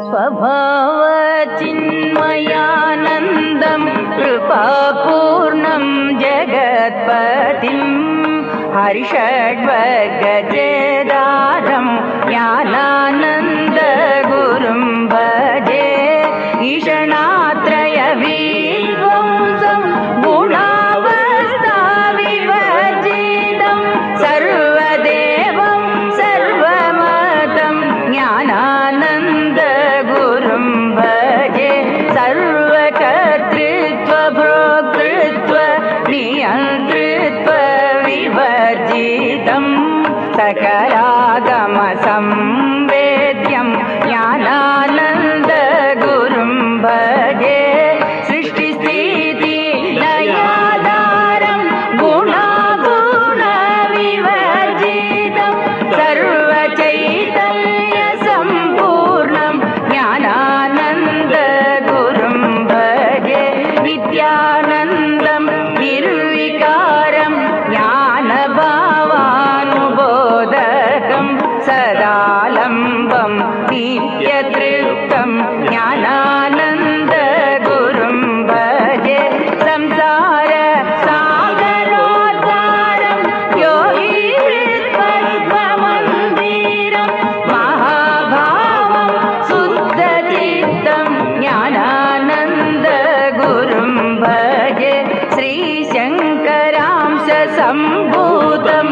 स्वभावचिन्मयानन्दं कृपापूर्णं जगत्पतिम् हर्षड्वगजेदारं ज्ञानानन्द गुरुं भजे ईशणात्रयवीध्वंसं सकलागमसंवेद्यं ज्ञानानन्द गुरुं भजे सृष्टिस्थिति लयाधारं गुणागुणविवर्जितं सर्वचैतन्यसम्पूर्णं ज्ञानानन्द गुरुं भजे नित्यानन्दं निर्विकारं नित्यतृप्तं ज्ञानानन्द गुरुं भजे संसार सागरोद्धारं योगीवृत्पद्ममन्दिरं महाभावं शुद्धचित्तं ज्ञानानन्द गुरुं भजे श्रीशङ्करांश सम्भूतं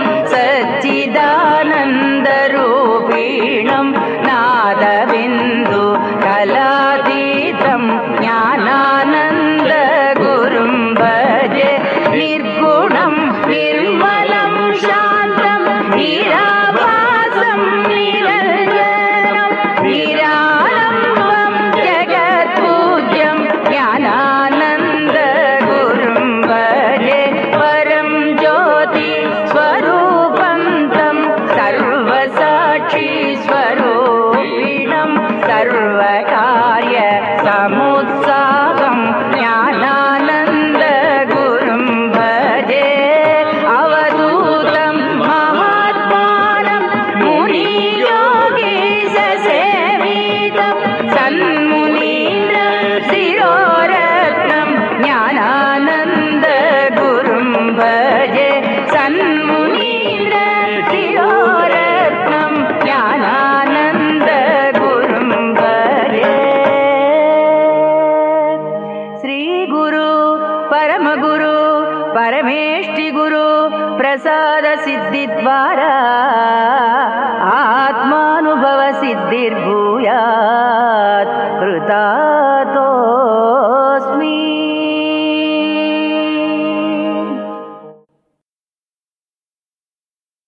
प्रसादसिद्धिद्वारा आत्मानुभवसिद्धिर्भूयात् कृता